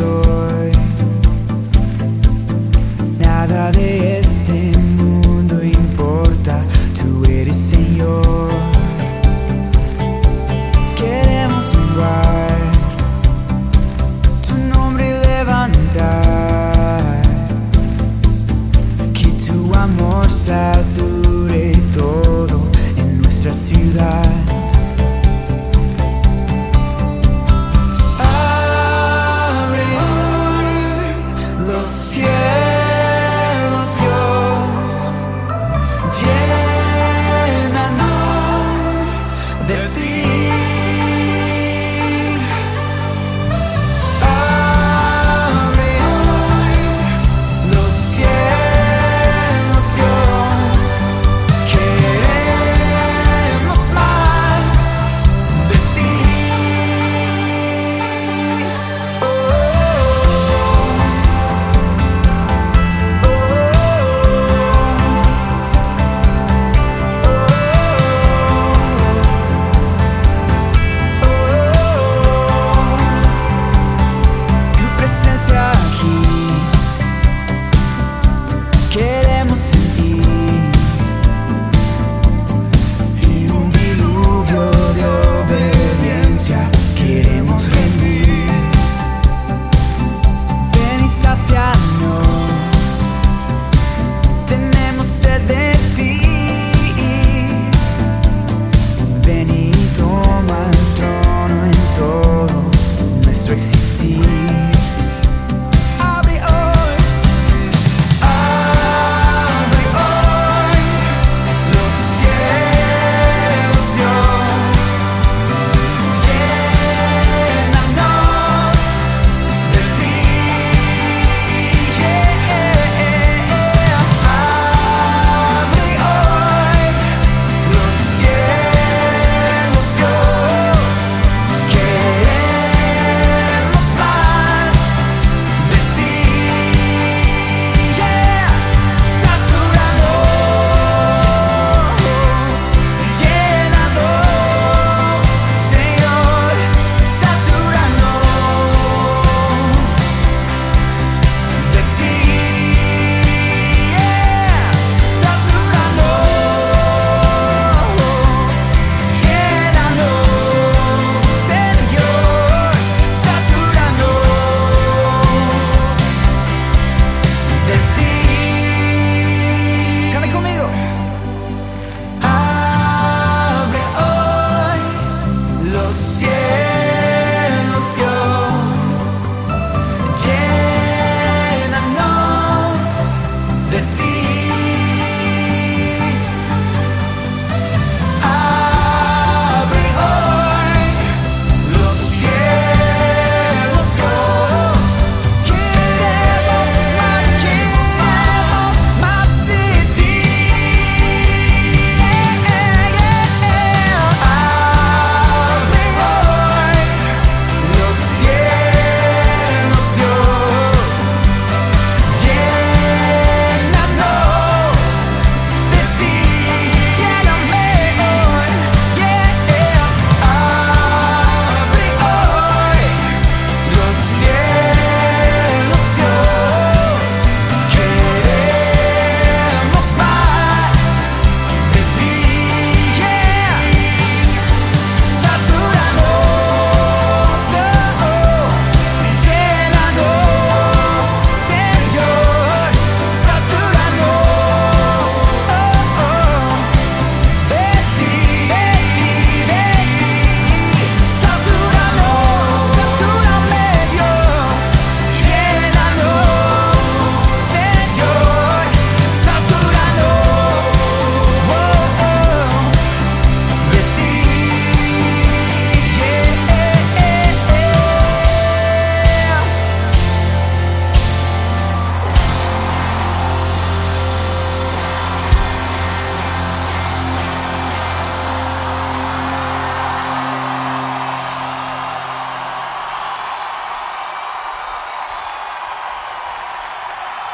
pessoa.